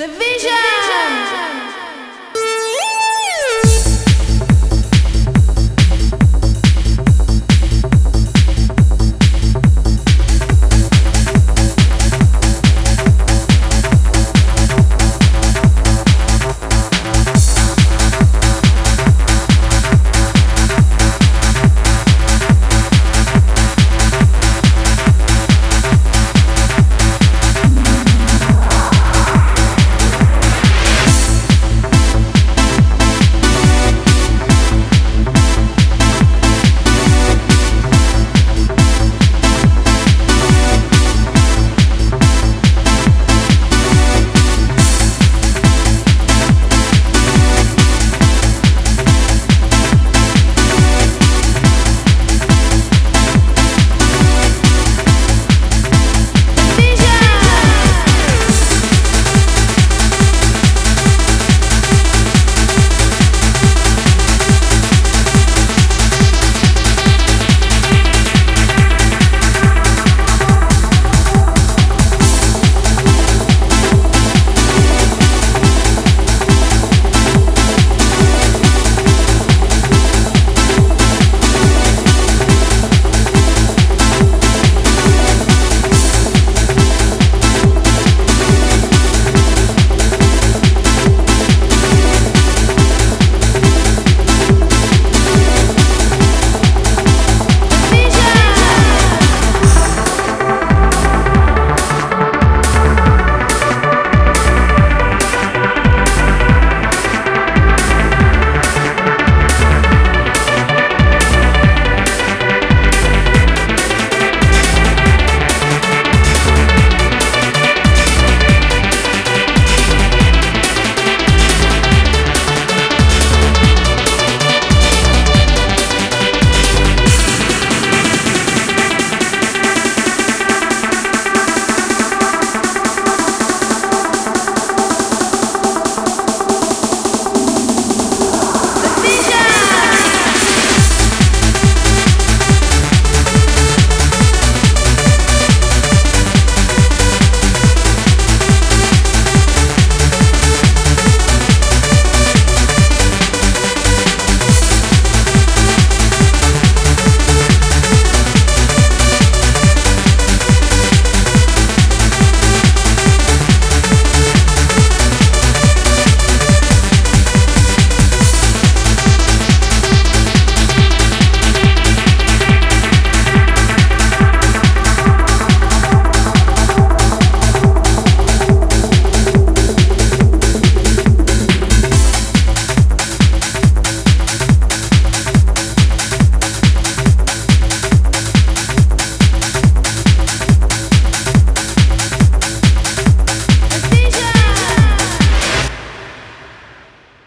The vision!